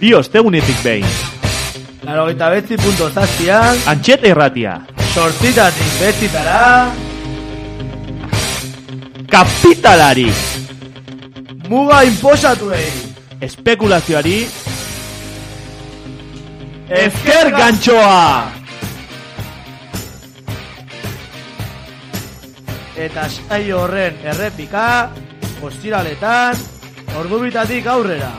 Bi ostegunetik behin. Laro eta betzi punto zazpian, Antxeta irratia. sortzitatik betzitara, Kapitalari. muga inposatuei. Espekulazioari. Ezker gantxoa. Eta saio horren errepika, ostiraletan, ordubitatik aurrera.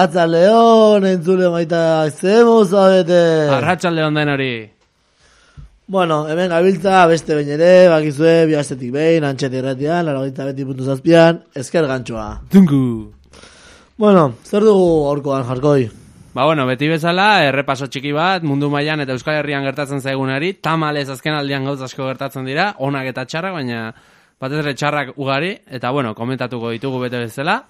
Arratza leon, entzule maita, zemo zabete. Arratxalde onden hori. Bueno, hemen gabiltza beste behin ere, bakizue, bihastetik behin, antxeti erratian, laro beti puntu zazpian, ezker gantxoa. Tungu. Bueno, zer dugu aurkoan jarkoi? Ba bueno, beti bezala, errepaso txiki bat, mundu mailan eta Euskal Herrian gertatzen zaigunari, tamalez azken aldian gauz asko gertatzen dira, onak eta txarrak, baina batez ere txarrak ugari, eta bueno, komentatuko ditugu bete bezala.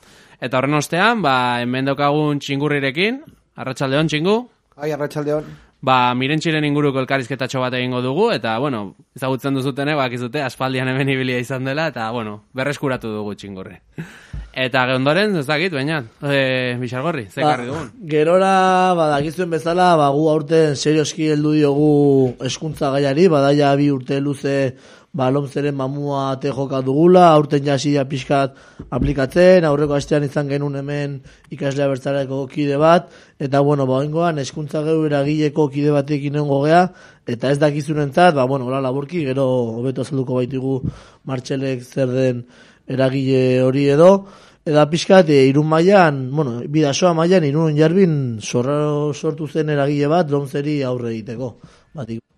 Eta horren ostean, ba, hemen daukagun txingurrirekin, arratsaldeon txingu, Ai, arratsaldeon. ba, mirentxiren inguruko elkarizketatxo bat egingo dugu, eta bueno, ezagutzen duzutene, bakizute, aspaldian hemen ibilia izan dela, eta bueno, berreskuratu dugu txingurri. Eta ondoren, ez dakit, baina, e, bisargorri, Ba, zekarri dugun. gerora, badakizuen bezala, ba, gu aurten serioski heldu diogu eskuntza gaiari, badaia bi urte luze ba, lomzeren mamua te joka dugula, aurten jasia pixkat aplikatzen, aurreko astean izan genuen hemen ikaslea bertzareko kide bat, eta bueno, ba, oingoan, eskuntza geu eragileko kide batekin nengo gea, eta ez dakizunentzat, ba, bueno, hola laburki, gero hobeto azalduko baitigu martxelek zer den eragile hori edo, Eta pixkat, e, irun mailan, bueno, bidasoa mailan, irun jarbin sortu zen eragile bat, lomzeri aurre egiteko. Batik.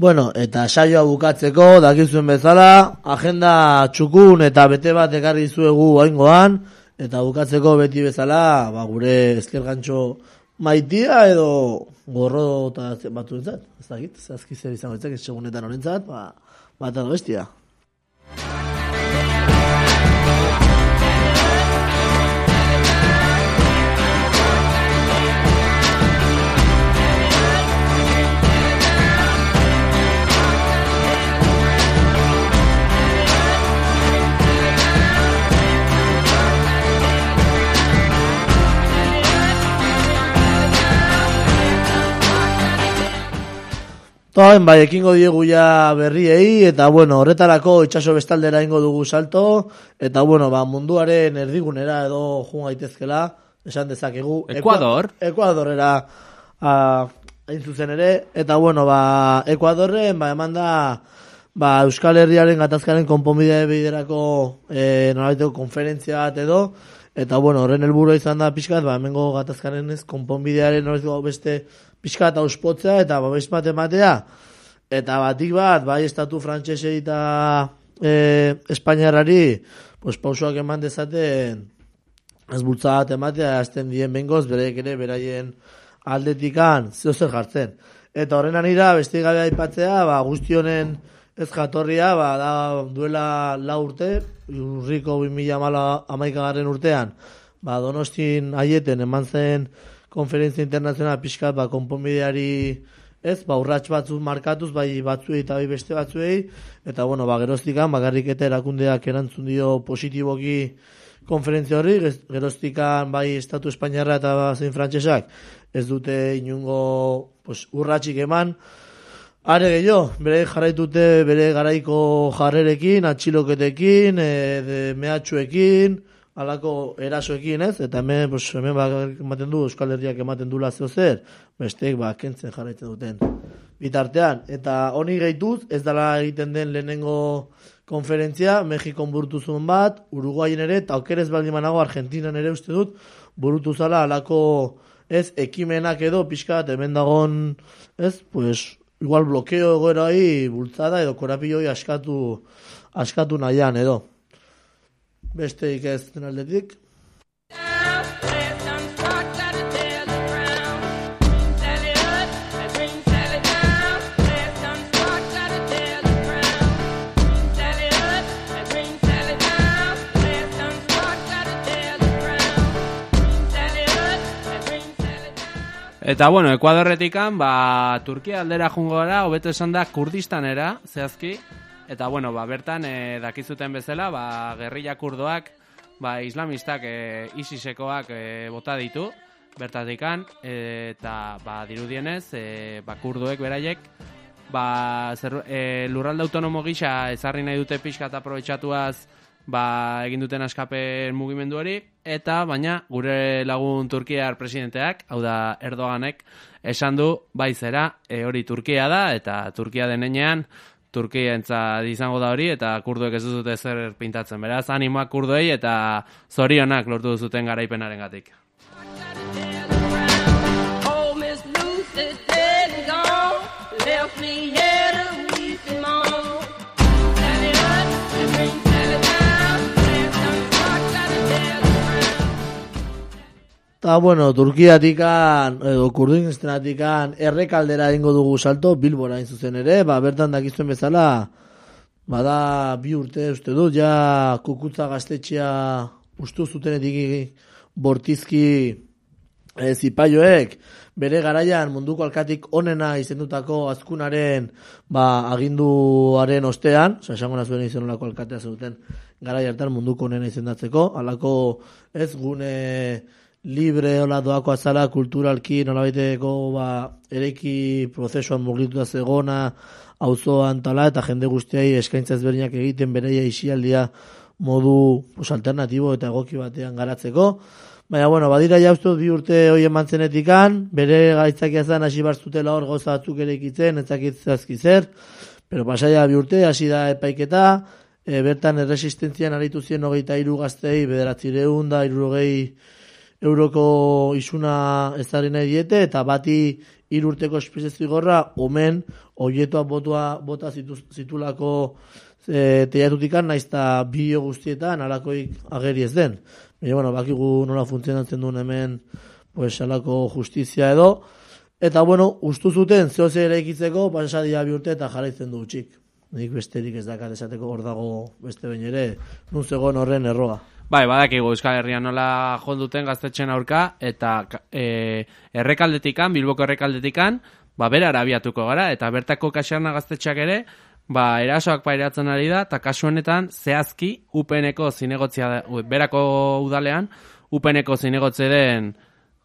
Bueno, eta saioa bukatzeko, dakizuen bezala, agenda txukun eta bete bat ekarri zuegu oingoan, eta bukatzeko beti bezala, ba, gure ezkergantxo maitia edo gorro eta batzuentzat, ez dakit, zazki zer izango etzak, ez segunetan honentzat, ba, bat bestia. Toen, bai, ekingo diegu ja berriei, eta bueno, horretarako itxaso bestaldera ingo dugu salto, eta bueno, ba, munduaren erdigunera edo jun gaitezkela, esan dezakegu. Ekuador. Ekua- Ekuadorera a, hain zuzen ere, eta bueno, ba, Ekuadorren, ba, eman da, ba, Euskal Herriaren gatazkaren konponbide biderako e, nolabaiteko konferentzia bat edo, eta bueno, horren helburua izan da pixkat, ba, hemengo gatazkaren ez konponbidearen nolabaiteko beste pixkat auspotzea eta babes bat ematea, eta batik bat, bai estatu frantsesei eta e, Espainiarrari, pues, pausoak eman dezaten, ez bultza bat ematea, azten dien bengoz, bereik ere, beraien aldetikan, zeo zer jartzen. Eta horren anira, beste gabe aipatzea, ba, guzti honen ez jatorria, ba, da duela la urte, urriko 2000 amala, amaikagarren urtean, ba, donostin aieten eman zen konferentzia internazionala pixka ba, konponbideari ez, ba, urrats batzuk markatuz, bai batzuei eta bai beste batzuei, eta bueno, ba, geroztikan, bakarrik eta erakundeak erantzun dio positiboki konferentzia horri, geroztikan bai Estatu Espainiarra eta zein frantsesak ez dute inungo pues, urratxik eman, Are gehiago, bere jarraitute bere garaiko jarrerekin, atxiloketekin, e, de mehatxuekin, alako erasoekin, ez? Eta hemen, pues, hemen bakarrik ematen du, Euskal Herriak ematen dula zeo zer, besteek ba, kentzen jarraitzen duten. Bitartean, eta honi gehituz, ez dala egiten den lehenengo konferentzia, Mexikon burutu zuen bat, Uruguayen ere, eta okerez baldin manago Argentinan ere uste dut, burutu zala alako, ez, ekimenak edo, pixka, hemen dagon, ez, pues, igual blokeo egoerai bultzada edo korapioi askatu, askatu nahian edo. Besteik ez den aldetik. down, last time struck, gotta tell the ground. Green Sally up, and Green Sally down. Last time struck, gotta tell the ground. Green Sally up, and Green Sally down. Last time struck, gotta tell the ground. Green Sally up, and Green Sally down. Eta bueno, Ekuadorretikan, ba, Turkia aldera jungo gara, hobeto esan da Kurdistanera, zehazki. Eta bueno, ba, bertan e, dakizuten bezala, ba, gerrilla kurdoak, ba, islamistak, e, ISISekoak e, bota ditu, bertatikan, e, eta ba, dirudienez, e, ba, kurduek beraiek, ba, zer, e, lurralde autonomo gisa ezarri nahi dute pixka eta aprobetxatuaz ba, egin duten askapen mugimendu hori, eta baina gure lagun Turkiar presidenteak, hau da Erdoganek, esan du bai zera, e, hori Turkia da, eta Turkia denean, Turkia entzat izango da hori, eta kurduek ez dute zer pintatzen. Beraz, animoak kurduei eta zorionak lortu duzuten garaipenaren Eta, bueno, Turkiatikan, edo Kurdinstanatikan, errekaldera egingo dugu salto, Bilbora hain zuzen ere, ba, bertan dakizuen bezala, bada bi urte uste dut, ja kukutza gaztetxea ustu zutenetik bortizki e, zipaioek, bere garaian munduko alkatik onena izendutako azkunaren ba, aginduaren ostean, oza, esango nazuen izenolako alkatea zenuten garai hartan munduko onena izendatzeko, alako ez gune libre hola doako azala kulturalki nolabaiteko ba, ereki prozesuan mugituta zegona auzoan tala eta jende guztiai eskaintza ezberdinak egiten bereia isialdia modu pues, alternatibo eta egoki batean garatzeko. Baina, bueno, badira jauztu bi urte hoi eman zenetikan, bere gaitzakia zen hasi barzutela hor gauza batzuk ere ikitzen, etzakit zazki zer, pero pasaia bi urte, hasi da epaiketa, e, bertan erresistentzian aritu zien hogeita iru gaztei, bederatzireun da, irurogei euroko isuna ezarri nahi diete, eta bati irurteko espezie zigorra, omen, oietua botua, bota zitu, zitulako e, teiatutikan, naiz eta bio guztietan alakoik ageri ez den. Baina, bueno, bakigu nola funtzionatzen duen hemen, pues, alako justizia edo, eta, bueno, ustu zuten, zeo zer eraikitzeko, pasadia bi urte eta jarraitzen du utxik. Nik besterik ez dakat esateko hor dago beste behin ere, nun zegoen horren erroa. Bai, badakigu Euskal Herrian nola jonduten gaztetxen aurka, eta e, errekaldetikan, Bilboko errekaldetikan, ba, bera abiatuko gara, eta bertako kaxarna gaztetxeak ere, ba, erasoak pairatzen ari da, eta kasu honetan, zehazki, UPNeko zinegotzia, berako udalean, UPNeko zinegotze den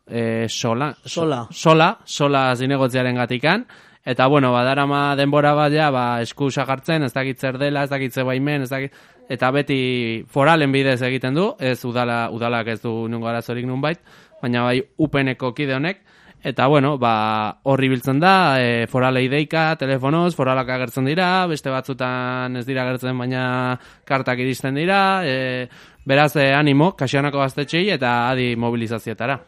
e, sola, so- Sola. sola, sola zinegotziaren gatikan, eta bueno, badarama denbora bat ja, ba, esku sagartzen, ez dakit zer dela, ez dakit ze baimen, ez dakit, eta beti foralen bidez egiten du, ez udala, udalak ez du nungo arazorik nunbait, baina bai UPNeko kide honek, eta bueno, ba, horri biltzen da, e, foralei deika, telefonoz, foralak agertzen dira, beste batzutan ez dira agertzen, baina kartak iristen dira, e, beraz, e, animo, kasianako gaztetxei eta adi mobilizazioetara.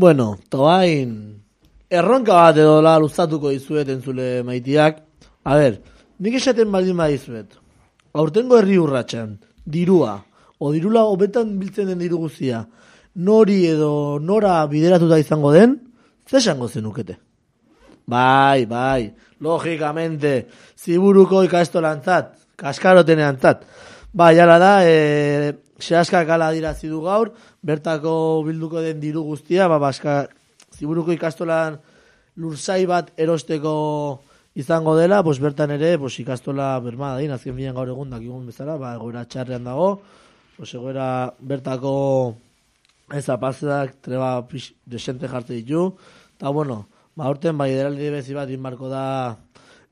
Bueno, toain, erronka bat edo la luzatuko dizuet entzule maitiak. A ber, nik esaten baldin badizuet. Aurtengo herri urratxan, dirua, o dirula hobetan biltzen den diru guztia, nori edo nora bideratuta izango den, ze esango zenukete? Bai, bai, logikamente, ziburuko ikastolantzat, kaskaroteneantzat. Bai, ala da, e, sehaskak ala dirazi du gaur, bertako bilduko den diru guztia, ba, baska, ziburuko ikastolan lursai bat erosteko izango dela, pues bertan ere, pues ikastola berma da, azken finean gaur egun dakigun bezala, ba, egoera txarrean dago, pues egoera bertako ez apazak treba pix, desente jarte ditu, eta bueno, ba, aurten bai ederaldi bezi bat inbarko da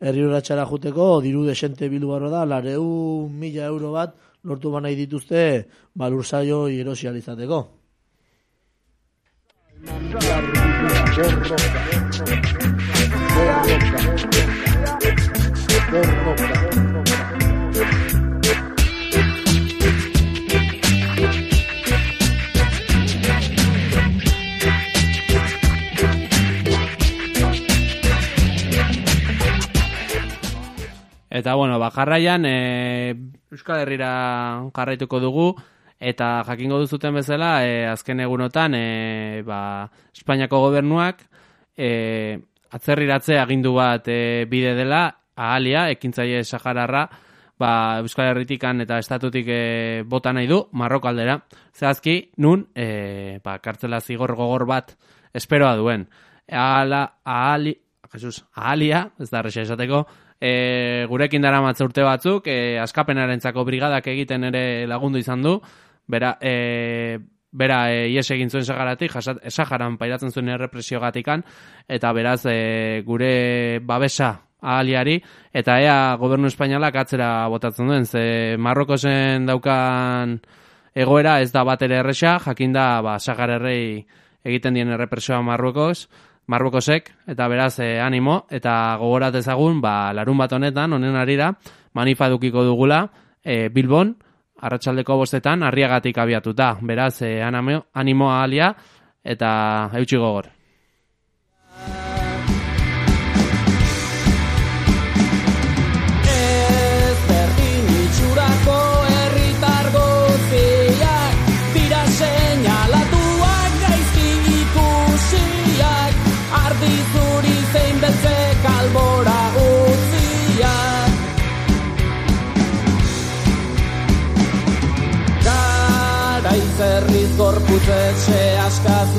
herri urratxara juteko, diru desente bilu barro da, lareu mila euro bat lortu banai dituzte balursaio erosializateko. Eta bueno, ba, jarraian e, Euskal Herrira jarraituko dugu eta jakingo duzuten bezala e, azken egunotan e, ba, Espainiako gobernuak e, atzerriratze agindu bat e, bide dela ahalia, ekintzaile Sahararra ba, Euskal Herritikan eta estatutik e, bota nahi du Marroko aldera. Zehazki, nun e, ba, kartzela zigor gogor bat esperoa duen. Ahala, ahali, Jesus, ahalia, ez da arrexa esateko, e, gurekin dara urte batzuk, e, askapenarentzako brigadak egiten ere lagundu izan du, bera, e, bera e, ies egin zuen sagaratik, Saharan pairatzen zuen errepresio gatikan, eta beraz e, gure babesa ahaliari, eta ea gobernu espainalak atzera botatzen duen, ze Marrokosen daukan egoera ez da bat ere erresa, jakinda ba, Sahar egiten dien errepresioa Marrokos, Marrokosek, eta beraz eh, animo, eta gogorat ezagun, ba, larun bat honetan, honen arira, manifa dukiko dugula, eh, Bilbon, arratsaldeko bostetan, arriagatik abiatuta. Beraz, eh, animo, animo ahalia, eta eutxi gogor.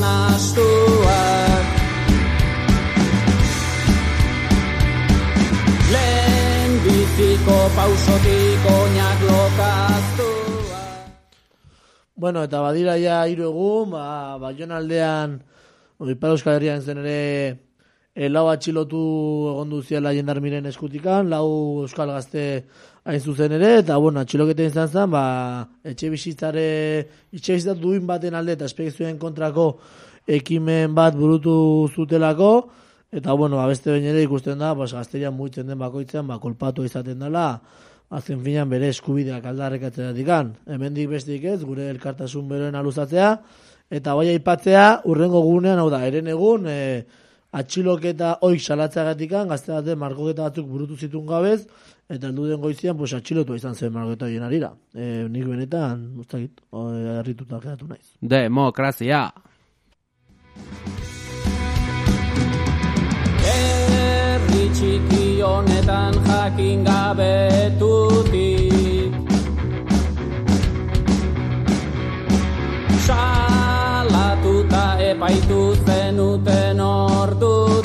Nastuak Lehen biziko pausotik oinak lokaztua. Bueno, eta badira ja hiru egun, ba, Baion aldean, Ipar Euskal Herrian zen ere, e, lau atxilotu egon duziela jendarmiren eskutikan, lau Euskal Gazte hain zuzen ere, eta bueno, atxiloketen izan zen, ba, etxe bizitzare, etxe bizitzat duin baten alde eta espekzioen kontrako ekimen bat burutu zutelako, eta bueno, ba, beste behin ere ikusten da, pues, gazterian mugitzen den bakoitzean, ba, kolpatu izaten dela, azken finan bere eskubideak aldarrekatzeratik Hemendik besteik ez, gure elkartasun beroen aluzatzea, eta bai aipatzea, urrengo gunean, hau da, eren egun, e, atxiloketa oik salatzeagatik gazte baten markoketa batzuk burutu zitun gabez, eta elduden goizian, pues, atxilotua izan zen markoketa horien arira. E, nik benetan, ustakit, herrituta geratu naiz. Demokrazia! Herri txiki honetan jakin gabetutik Salatuta epaitu zenuten ordutik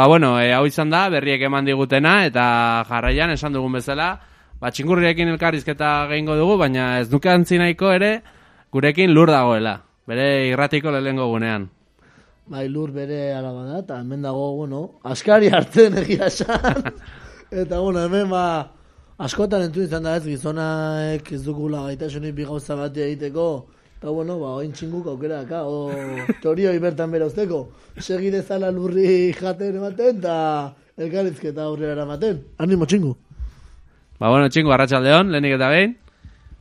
Ba, bueno, e, hau izan da, berriek eman digutena, eta jarraian esan dugun bezala, ba, txingurriekin elkarrizketa gehingo dugu, baina ez nuke antzi nahiko ere, gurekin lur dagoela, bere irratiko lehengo gunean. Bai, lur bere alaba da, eta hemen dago, bueno, askari hartzen egia esan. eta, bueno, hemen, ba, askotan entzun izan da ez, gizonaek ez dugula gaitasunik bi gauza bat egiteko, eta, bueno, ba, oin txinguk aukera daka, o, torioi bertan bera usteko. Segi dezala lurri jaten ematen, eta elkarrizketa aurrera eramaten. Animo txingu. Ba, bueno, txingo, arratsaldeon, lehenik eta behin.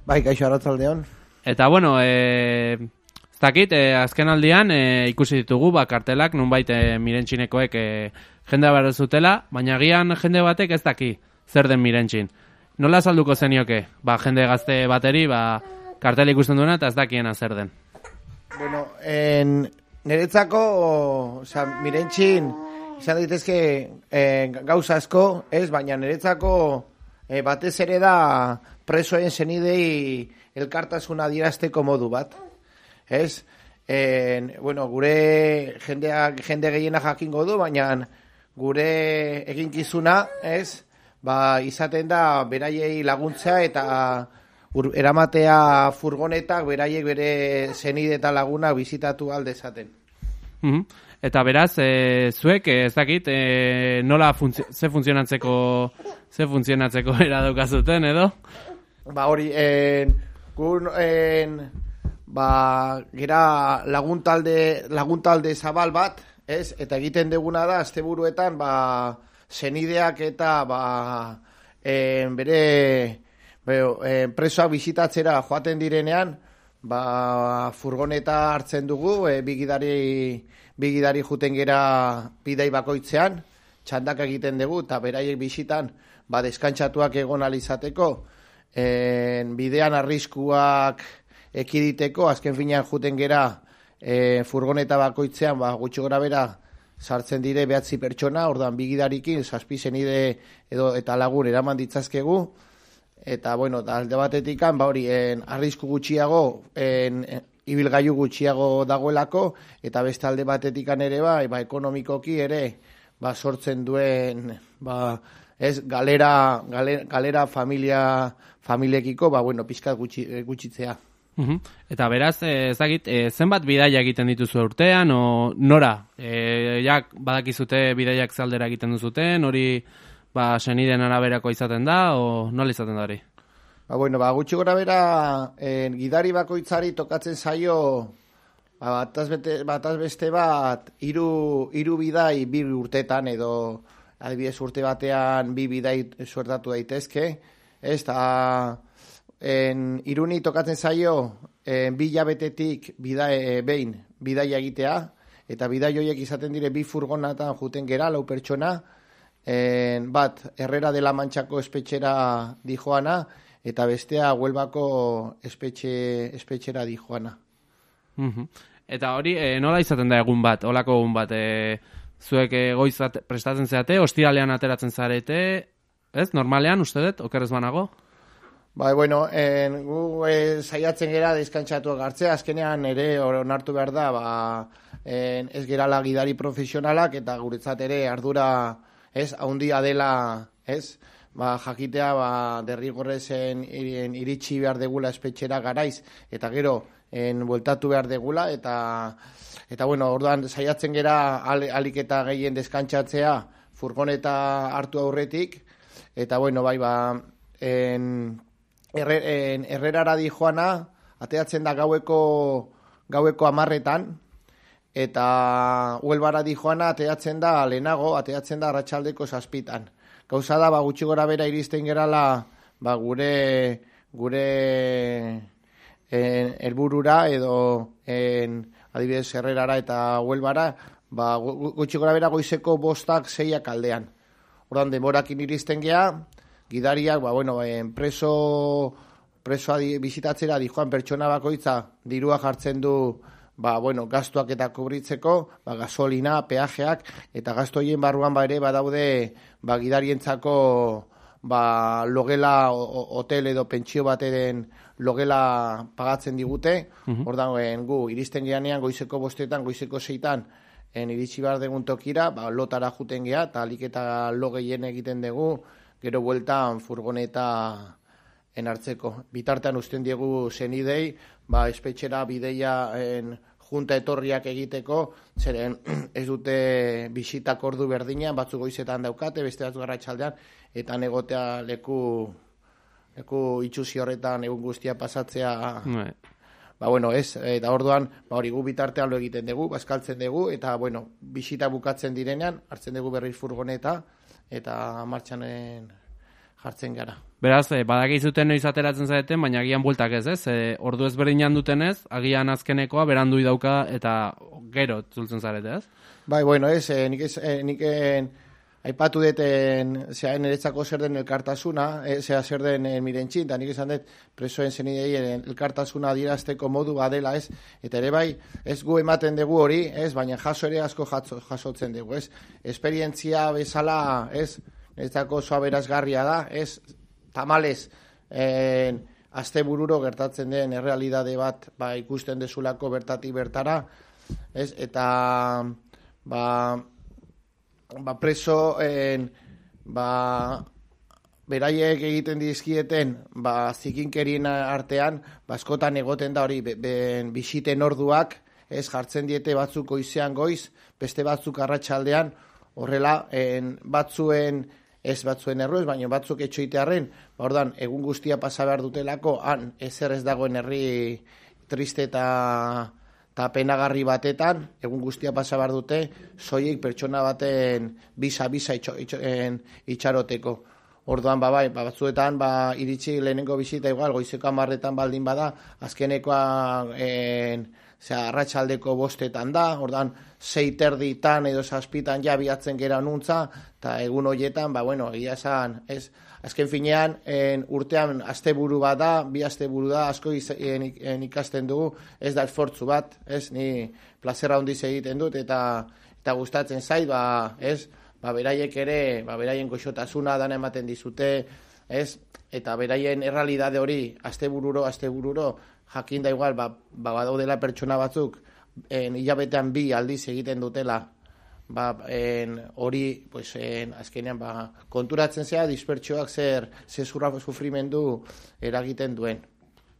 Bai, kaixo arratzaldeon. Eta, bueno, e, ez dakit, e, azken aldian e, ikusi ditugu, ba, kartelak, nunbait e, mirentxinekoek e, jende behar zutela, baina gian jende batek ez daki zer den mirentxin. Nola salduko zenioke? Ba, jende gazte bateri, ba, kartel ikusten duena eta ez dakiena zer den. Bueno, en, niretzako, oza, mirentxin, izan daitezke en, gauza asko, ez, baina niretzako e, batez ere da presoen zenidei elkartasuna adierazteko modu bat. Ez? En, bueno, gure jendeak, jende gehiena jakingo du, baina gure eginkizuna, ez? Ba, izaten da beraiei laguntza eta ur, eramatea furgonetak beraiek bere zenide eta laguna bizitatu alde esaten. Mhm. Eta beraz, e, zuek, e, ez dakit, e, nola funtzio, ze funtzionatzeko, ze funtzionatzeko era daukazuten, edo? Ba hori, en, gun, en, ba, gera laguntalde, laguntalde zabal bat, ez? Eta egiten deguna da, asteburuetan, ba, zenideak eta, ba, en, bere, beo, en, presoak bisitatzera joaten direnean, ba, furgoneta hartzen dugu, e, bigidari, bigidari juten gera bidai bakoitzean, txandak egiten dugu, eta beraiek bisitan, ba, deskantzatuak egon alizateko, en, bidean arriskuak ekiditeko, azken finean juten gera e, furgoneta bakoitzean, ba, gutxi gora bera, sartzen dire behatzi pertsona, ordan bigidarikin, zazpi zenide edo eta lagun eraman ditzazkegu, eta bueno, eta alde batetikan, ba hori, en, arrisku gutxiago, en, en, ibilgailu gutxiago dagoelako, eta beste alde batetikan ere bai, ba, ekonomikoki ere, ba, sortzen duen, ba, ez, galera, galera, galera familia, familiekiko, ba, bueno, pizkat gutxi, eh, gutxitzea. Mhm. Eta beraz, eh, ez dakit, eh, zenbat bidaia egiten dituzu urtean, o nora? E, jak, badakizute bidaiak zaldera egiten duzuten, hori ba, seniden araberako izaten da, o nola izaten da hori? Ba, bueno, ba, gutxi gora bera, en, gidari bakoitzari tokatzen zaio, ba, bataz, bete, bataz beste bat, hiru hiru bidai bi urtetan, edo adibidez urte batean bi bidai suertatu daitezke, ez, eta en, iruni tokatzen zaio, en, bi jabetetik bida, e, behin bidaia egitea, eta bidai horiek izaten dire bi furgonatan juten gera, lau pertsona, en, bat, Herrera de la Manchako espetxera dijoana, eta bestea Huelbako espetxe, espetxera dijoana. Mhm. Eta hori, e, nola izaten da egun bat, olako egun bat, e, zuek e, goizat prestatzen zeate, ostiralean ateratzen zarete, ez, normalean, uste dut, okerrez banago? Bai, bueno, en, gu e, saiatzen gera deskantzatuak hartzea, azkenean ere onartu behar da, ba, en, ez gerala gidari profesionalak eta guretzat ere ardura, ez, haundia dela, ez, ba, jakitea, ba, derrigorrezen en, iritsi behar degula espetxera garaiz, eta gero, en, bueltatu behar degula, eta, eta bueno, orduan saiatzen gera al, alik eta gehien deskantzatzea furgoneta hartu aurretik, eta bueno, bai, ba, en, Herre, en, Herrerara di joana, ateatzen da gaueko, gaueko amarretan, eta Huelbara di joana ateatzen da lehenago, ateatzen da arratsaldeko zazpitan. Gauza da, ba, gutxi gora bera iristen gerala, ba, gure, gure en, helburura edo en, adibidez Herrerara eta Huelbara, ba, gu- gu- gutxi gora bera goizeko bostak zeiak aldean. Ordan denborakin iristen gea, gidariak, ba, bueno, en, preso, presoa di, bizitatzera dijoan pertsona bakoitza dirua jartzen du ba, bueno, gastuak eta kubritzeko, ba, gasolina, peajeak, eta gasto horien barruan ba ere badaude ba, gidarientzako ba, logela, o- hotel edo pentsio bateren logela pagatzen digute, ordan gu iristen geanean goizeko bostetan, goizeko seitan, en iritsi behar degun tokira, ba, lotara juten gea, eta alik eta lo gehien egiten dugu, gero bueltan furgoneta en hartzeko. Bitartean usten diegu zenidei, ba, espetxera bideia en, junta etorriak egiteko, zeren ez dute bisitak ordu berdina, batzu goizetan daukate, beste batzu garratxaldean, eta negotea leku, leku itxusi horretan egun guztia pasatzea Bai. Ba, bueno, ez, eta orduan, ba, hori gu bitartean lo egiten dugu, bazkaltzen dugu, eta, bueno, bisita bukatzen direnean, hartzen dugu berriz furgoneta, eta martxanen jartzen gara. Beraz, eh, badakizuten noiz ateratzen zaeten, baina agian bueltak ez, ez? E, ordu ezberdinan dutenez, agian azkenekoa berandu dauka eta gero zultzen zarete, ez? Bai, bueno, ez, eh, nik, ez, eh, nik eh, aipatu deten, zera, niretzako zer den elkartasuna, eh, zera zer den eh, mirentxin, eta nik esan dut presoen zenidei elkartasuna adierazteko modu badela, ez, eta ere bai, ez gu ematen dugu hori, ez, baina jaso ere asko jaso, jasotzen dugu, ez, esperientzia bezala, ez, niretzako oso aberazgarria da, ez, tamalez, en, azte bururo gertatzen den errealidade bat ba, ikusten dezulako bertatik bertara, ez, eta ba, ba preso en, ba, beraiek egiten dizkieten ba, zikinkerien artean, ba, askotan egoten da hori, be, ben, bisiten orduak, ez? Jartzen diete batzuk goizean goiz, beste batzuk arratsaldean horrela, en, batzuen, ez batzuen erruez, baina batzuk etxoitearren, ba, ordan, egun guztia pasa behar dutelako, han, ezer ez dagoen herri triste eta eta penagarri batetan, egun guztia pasa behar dute, soilik pertsona baten bisa-bisa itxaroteko. Orduan, ba, bai, ba, batzuetan, ba, iritsi lehenengo bizita igual, goizeko amarretan baldin bada, azkenekoa, en, zera, arratsaldeko bostetan da, orduan, sei terditan edo zazpitan ja biatzen gera nuntza, eta egun horietan, ba, bueno, egia esan, ez, azken finean, en, urtean asteburu bat da, bi asteburu da, asko iz, en, en ikasten dugu, ez da esfortzu bat, ez, ni plazera handiz egiten dut, eta eta gustatzen zait, ba, ez, ba, beraiek ere, ba, beraien goxotasuna dana ematen dizute, ez, eta beraien errealidade hori, astebururo, astebururo, jakin da igual, ba, ba, badaudela pertsona batzuk, en, hilabetean bi aldiz egiten dutela, ba, en, hori, pues, en, azkenean, ba, konturatzen zea, dispertsioak zer, zer zurra sufrimendu eragiten duen.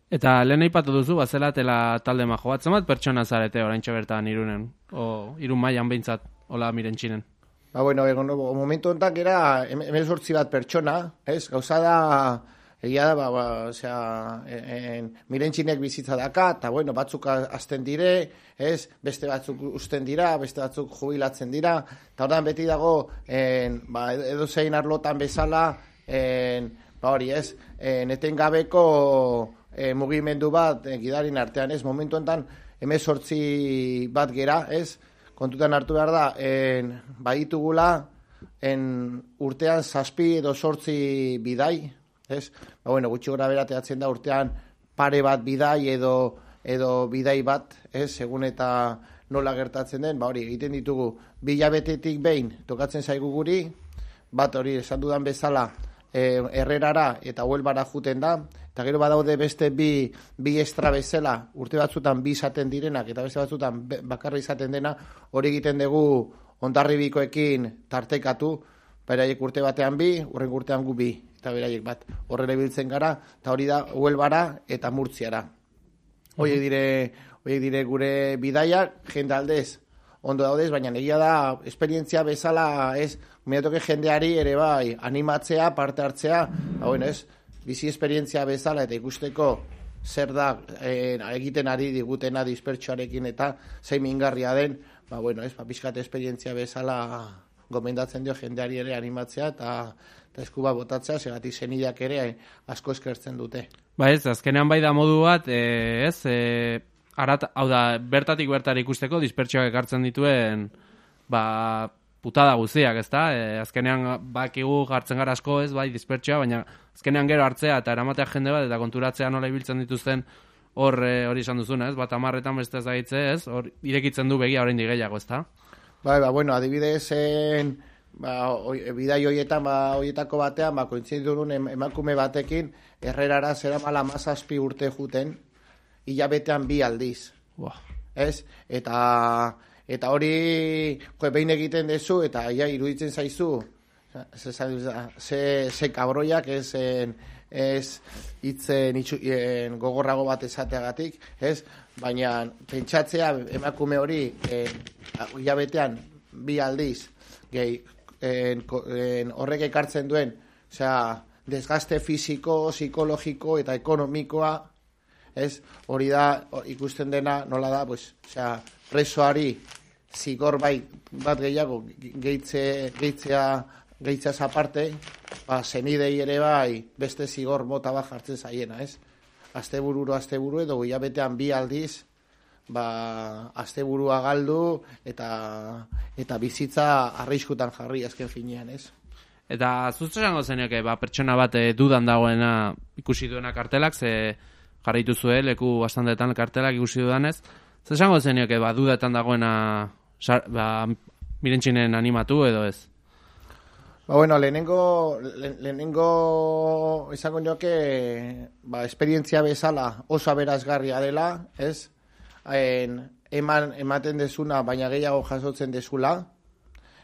Eta lehen aipatu duzu, bazelatela talde majo bat, zenbat pertsona zarete oraintxe bertan irunen, o irun mailan behintzat, hola mirentxinen. Ba, bueno, egon, momentu honetan gera, hemen sortzi bat pertsona, ez, gauza da, egia da, ba, ba, osea, en, mirentxinek bizitza daka, eta, bueno, batzuk azten dire, ez, beste batzuk usten dira, beste batzuk jubilatzen dira, eta ordan beti dago, en, ba, edo zein arlotan bezala, en, ba, hori, ez, en, etengabeko e, mugimendu bat e, gidarin artean, ez, momentu honetan, hemen sortzi bat gera, ez, kontutan hartu behar da, en, baitugula, en urtean zazpi edo sortzi bidai, ez? Ba, bueno, gutxi gora berateatzen da urtean pare bat bidai edo edo bidai bat, ez? Segun eta nola gertatzen den, ba hori, egiten ditugu bilabetetik behin tokatzen zaigu guri, bat hori esan dudan bezala e, herrerara eta huelbara juten da, eta gero badaude beste bi, bi estra bezala, urte batzutan bi izaten direnak, eta beste batzutan bakarra izaten dena, hori egiten dugu ondarribikoekin tartekatu, beraiek urte batean bi, urren urtean gu bi, eta beraiek bat, horrela ibiltzen gara, eta hori da huelbara eta murtziara. Horiek dire, horiek dire gure bidaiak, jende aldez, ondo daudez, baina egia da, esperientzia bezala, ez, minatoke jendeari ere bai, animatzea, parte hartzea, ba, bueno, ez, bizi esperientzia bezala eta ikusteko zer da eh, egiten ari digutena dispertsoarekin eta zein mingarria den, ba, bueno, ez, ba, pixkat esperientzia bezala gomendatzen dio jendeari ere animatzea eta eskuba botatzea, segatik zenidak ere asko eskertzen dute. Ba ez, azkenean bai da modu bat, e, ez, e, arat, hau da, bertatik bertara ikusteko dispertsioak ekartzen dituen, ba, putada guztiak, ez da? E, azkenean bakigu jartzen gara asko ez, bai, dispertsioa, baina azkenean gero hartzea eta eramatea jende bat eta konturatzea nola ibiltzen dituzten hor eh, hori esan duzuna, ez? Bat amarretan beste ez ez? Hor irekitzen du begia oraindik gehiago, ezta? Bai, ba, bueno, adibidez, en, ba, oi, bidai hoietan, ba, hoietako batean, ba, em- emakume batekin, errerara zera mala mazazpi urte juten, hilabetean bi aldiz, Buah. ez? Eta, eta hori, jo, behin egiten dezu, eta ja, iruditzen zaizu, ze, ze, ze, kabroiak, ez, en, ez hitzen itxu, en, gogorrago bat esateagatik, ez? Baina pentsatzea emakume hori en, hilabetean bi aldiz gehi, en, en, horrek ekartzen duen, osea, desgaste fisiko, psikologiko eta ekonomikoa, ez? Hori da ikusten dena nola da, pues, osea, presoari zigor bai bat gehiago ge- gehitze, gehitzea gehitzeaz aparte, ba, zenidei ere bai beste zigor mota bat jartzen zaiena, ez? Astebururo asteburu edo hilabetean bi aldiz ba, asteburua galdu eta eta bizitza arriskutan jarri azken finean, ez? Eta zuzte esango zenioke, ba, pertsona bat eh, dudan dagoena ikusi duena kartelak, ze jarraitu zuen, leku bastantetan kartelak ikusi dudanez. Zer esango zenioke, ba, dudetan dagoena sa, ba, mirentxinen animatu edo ez? Ba, bueno, lehenengo, le- lehenengo esango nioke, ba, esperientzia bezala oso aberazgarria dela, ez? En, eman, ematen dezuna, baina gehiago jasotzen dezula,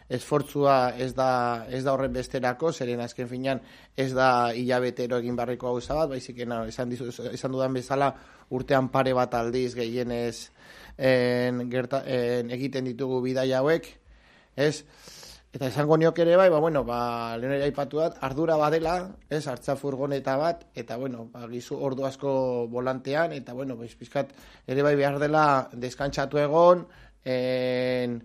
esfortzua ez da, ez da horren besterako, zeren azken finean ez da hilabetero egin barreko gauza bat, baizik esan, dizu, esan dudan bezala urtean pare bat aldiz gehienez en, gerta, en, egiten ditugu bidai hauek, ez? Eta esango niok ere bai, ba, bueno, ba, lehen ere aipatu dat, ardura badela, ez, hartza furgoneta bat, eta, bueno, ba, gizu ordu asko volantean, eta, bueno, pues, pizkat, ere bai behar dela deskantzatu egon, en,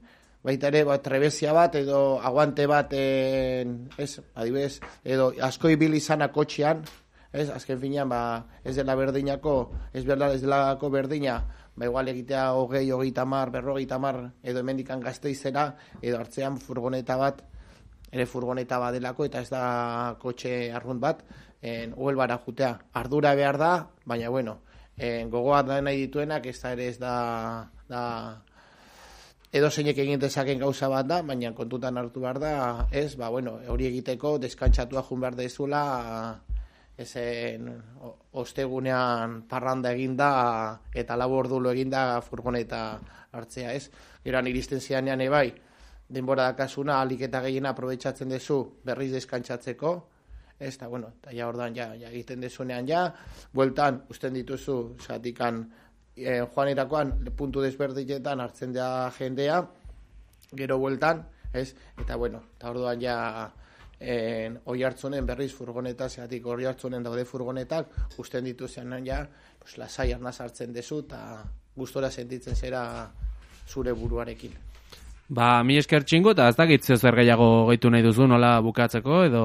baita ere, ba, trebezia bat, edo aguante bat, en, ez, adibidez, edo asko ibili izana kotxean, ez, azken finean, ba, ez dela berdinako, ez dela, ez delako berdina, ba, igual egitea hogei, hogei tamar, berrogei tamar, edo emendikan gazteizera, edo hartzean furgoneta bat, ere furgoneta badelako, eta ez da kotxe arrunt bat, en, huelbara jutea. Ardura behar da, baina, bueno, en, gogoa da nahi dituenak, ez da ere ez da, da edo zeinek egin dezaken gauza bat da, baina kontutan hartu behar da, ez, ba, bueno, hori egiteko deskantsatua jun behar dezula, ezen ostegunean parranda eginda eta lau ordulo eginda furgoneta hartzea, ez? Geran iristen zianean ebai, denbora dakasuna, alik eta gehiena aprobetsatzen dezu berriz deskantsatzeko, ez, eta bueno, eta ja ordan ja, ja egiten dezunean ja, bueltan, usten dituzu, zatikan, eh, joan erakoan, puntu desberdinetan hartzen da jendea, gero bueltan, ez? Eta bueno, eta orduan ja en, oi hartzunen berriz furgoneta, zeatik hori hartzunen daude furgonetak, usten dituzenan ja, pues, lasai arnaz hartzen dezu, eta gustora sentitzen zera zure buruarekin. Ba, mi esker txingo, eta ez dakit zer gehiago gehitu nahi duzu, nola bukatzeko, edo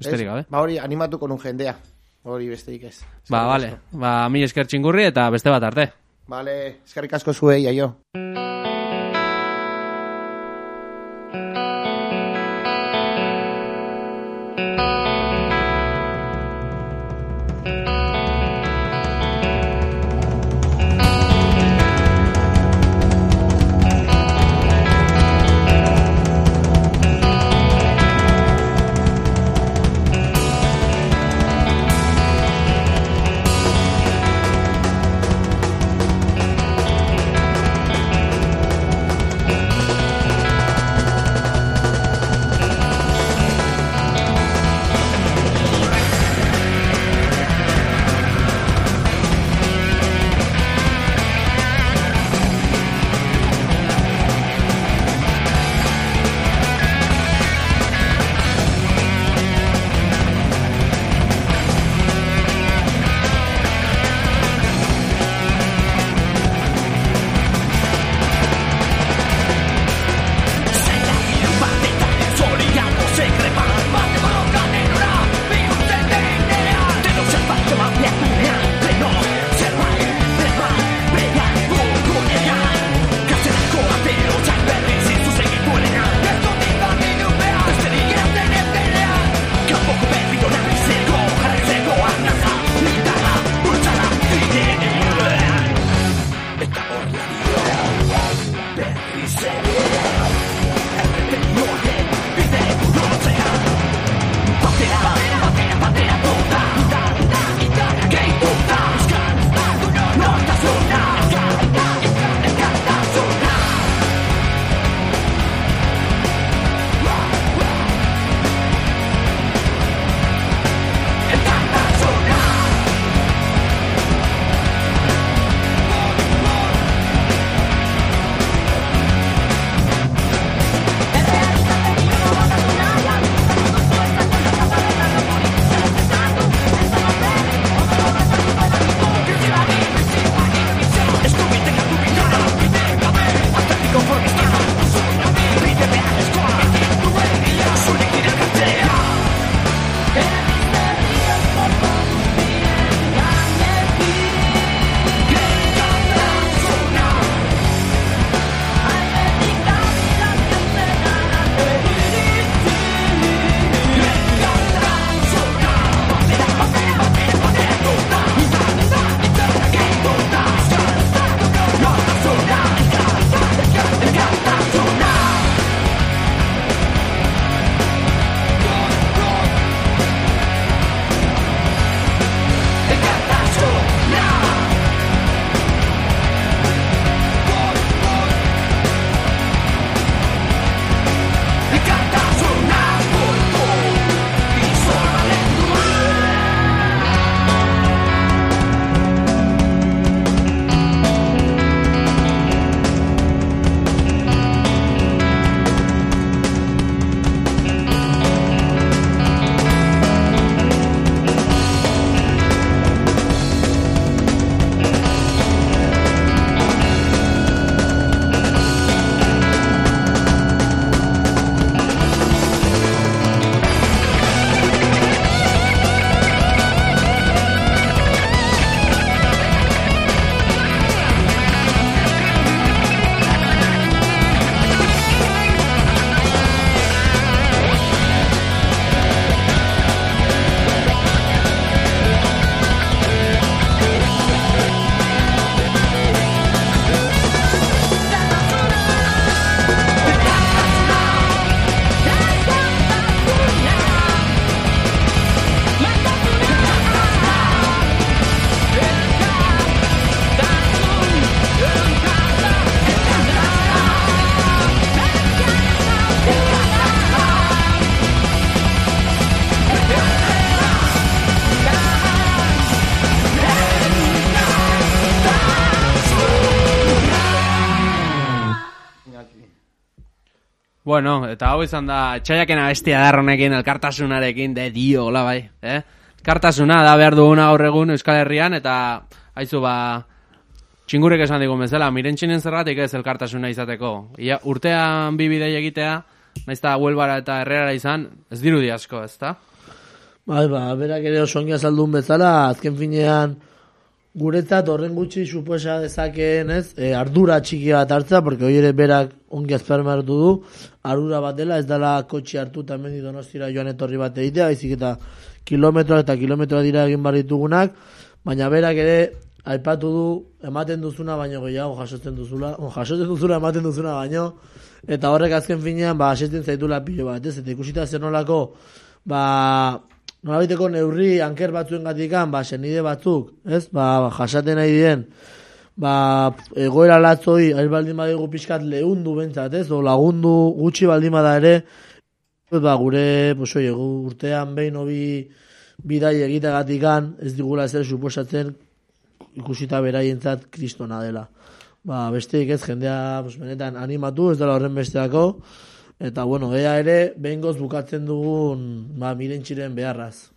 besterik gabe. Ba hori, animatuko nun jendea, hori besterik ez. Ba, asko. Ba, mi esker txingurri eta beste bat arte. Vale, eskerrik asko zuei, aio. Bueno, eta hau izan da, txaiakena bestia darronekin, elkartasunarekin, de dio, hola bai, eh? Elkartasuna da behar duguna gaur egun Euskal Herrian, eta haizu ba, txingurek esan digun bezala, mirentxinen zergatik ez elkartasuna izateko. Ia, urtean bi bidei egitea, naiz eta huelbara eta herrera izan, ez dirudi asko, ez da? Bai, ba, berak ere oso ongi azaldun bezala, azken finean, guretzat horren gutxi suposa dezakeen, ez, e, ardura txiki bat hartza, porque hori ere berak ongi azpermartu du, ardura bat dela, ez dela kotxe hartu eta mendi donostira joan etorri bat egitea, baizik eta kilometroak eta kilometroak dira egin bar ditugunak, baina berak ere aipatu du ematen duzuna baino gehiago jasotzen duzula, on, jasotzen duzula ematen duzuna baino, eta horrek azken finean, ba, asetzen zaitula pilo bat, ez, eta ikusita zer nolako, ba, nolabiteko neurri anker batzuen gatikan, ba, senide batzuk, ez, ba, jasaten nahi dien, ba, egoera latzoi, ail baldin badigu pixkat lehundu bentsat, ez, o lagundu gutxi baldin bada ere, ba, gure, pues, gu urtean behin obi bidai egitagatikan, ez digula zer suposatzen, ikusita beraientzat kristona dela. Ba, besteik ez, jendea, pues, benetan animatu, ez dela horren besteako, eta, bueno, ea ere, behingoz bukatzen dugun, ba, mirentxiren beharraz.